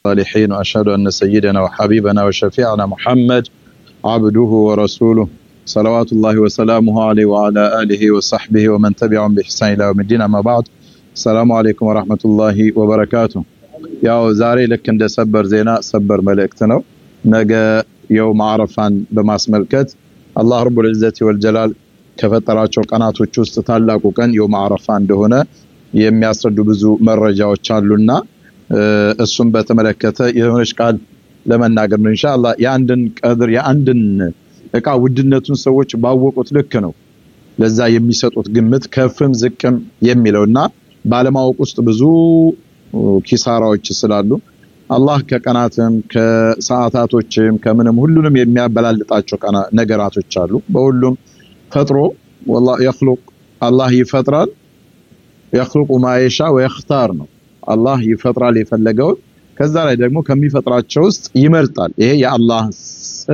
الصالحين وأشهد أن سيدنا وحبيبنا وشفيعنا محمد عبده ورسوله صلوات الله وسلامه عليه وعلى آله وصحبه ومن تبعهم بإحسان إلى يوم الدين أما بعد السلام عليكم ورحمة الله وبركاته ያው ዛሬ ልክ እንደ ሰበር ዜና ሰበር መልእክት ነው። ነገ የውም አረፋን በማስመልከት አላህ ረቡል ዒዘቲ ወልጀላል ከፈጠራቸው ቀናቶች ውስጥ ታላቁ ቀን የውም አረፋ እንደሆነ የሚያስረዱ ብዙ መረጃዎች አሉና እሱም በተመለከተ የሆነች ቃል ለመናገር ነው ኢንሻአላህ። የአንድን ቀድር የአንድን እቃ ውድነቱን ሰዎች ባወቁት ልክ ነው ለዛ የሚሰጡት ግምት ከፍም ዝቅም የሚለውና ባለማወቅ ውስጥ ብዙ ኪሳራዎች ስላሉ አላህ ከቀናትም ከሰዓታቶችም ከምንም ሁሉንም የሚያበላልጣቸው ነገራቶች አሉ። በሁሉም ፈጥሮ ወላሂ አላህ ይፈጥራል። የኽሉቁ ማየሻ ወየኽታር ነው። አላህ ይፈጥራል የፈለገውን ከዛ ላይ ደግሞ ከሚፈጥራቸው ውስጥ ይመርጣል። ይሄ የአላህ